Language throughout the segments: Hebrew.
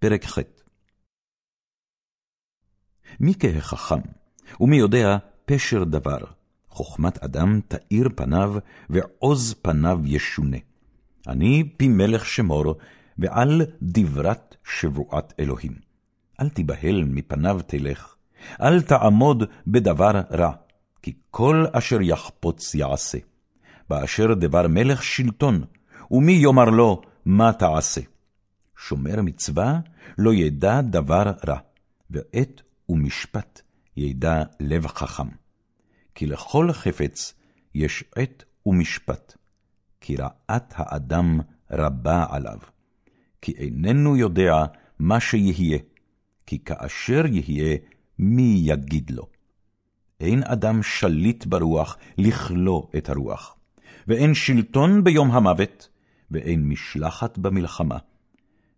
פרק ח' מי כהחכם, ומי יודע פשר דבר, חוכמת אדם תאיר פניו, ועוז פניו ישונה. אני פי מלך שמור, ועל דברת שבועת אלוהים. אל תיבהל מפניו תלך, אל תעמוד בדבר רע, כי כל אשר יחפוץ יעשה. באשר דבר מלך שלטון, ומי יאמר לו מה תעשה? שומר מצווה לא ידע דבר רע, ועת ומשפט ידע לב חכם. כי לכל חפץ יש עת ומשפט, כי רעת האדם רבה עליו. כי איננו יודע מה שיהיה, כי כאשר יהיה, מי יגיד לו? אין אדם שליט ברוח לכלוא את הרוח, ואין שלטון ביום המוות, ואין משלחת במלחמה,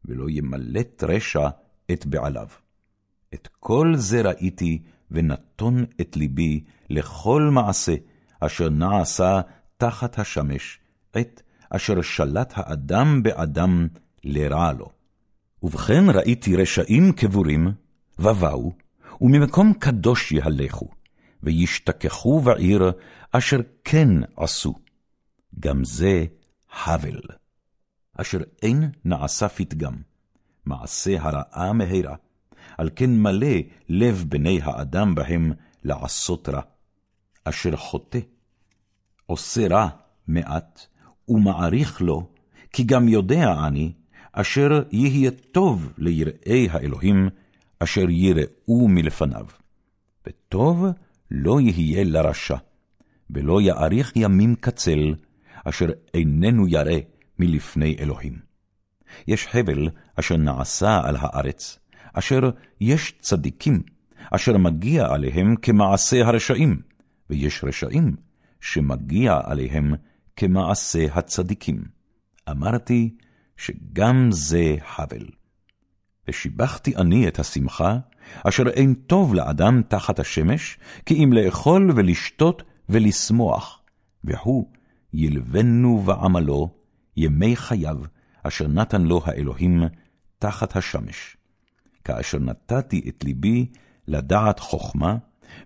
ולא ימלט רשע את בעליו. את כל זה ראיתי, ונתון את ליבי לכל מעשה אשר נעשה תחת השמש, עת אשר שלט האדם באדם לרע לו. ובכן ראיתי רשעים קבורים, ובאו, וממקום קדוש יהלכו, וישתכחו בעיר אשר כן עשו. גם זה הבל. אשר אין נעשה פתגם, מעשה הרעה מהרה, על כן מלא לב בני האדם בהם לעשות רע. אשר חוטא, עושה רע מעט, ומעריך לו, כי גם יודע אני, אשר יהיה טוב ליראי האלוהים, אשר יראו מלפניו. וטוב לא יהיה לרשע, ולא יאריך ימים קצל, אשר איננו ירא מלפני אלוהים. יש חבל אשר נעשה על הארץ, אשר יש צדיקים, אשר מגיע עליהם כמעשה הרשעים, ויש רשעים שמגיע עליהם כמעשה הצדיקים. אמרתי שגם זה חבל. ושיבחתי אני את השמחה, אשר אין טוב לאדם תחת השמש, כי אם לאכול ולשתות ולשמוח, והוא ילבנו ועמלו ימי חייו, אשר נתן לו האלוהים תחת השמש. כאשר נתתי את ליבי לדעת חכמה,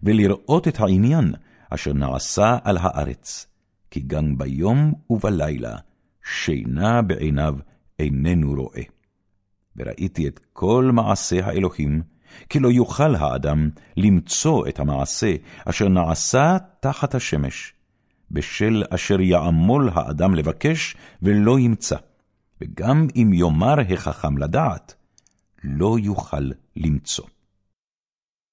ולראות את העניין אשר נעשה על הארץ, כי גם ביום ובלילה שינה בעיניו איננו רואה. וראיתי את כל מעשה האלוהים, כי לא יוכל האדם למצוא את המעשה אשר נעשה תחת השמש, בשל אשר יעמול האדם לבקש ולא ימצא, וגם אם יאמר החכם לדעת, לא יוכל למצוא.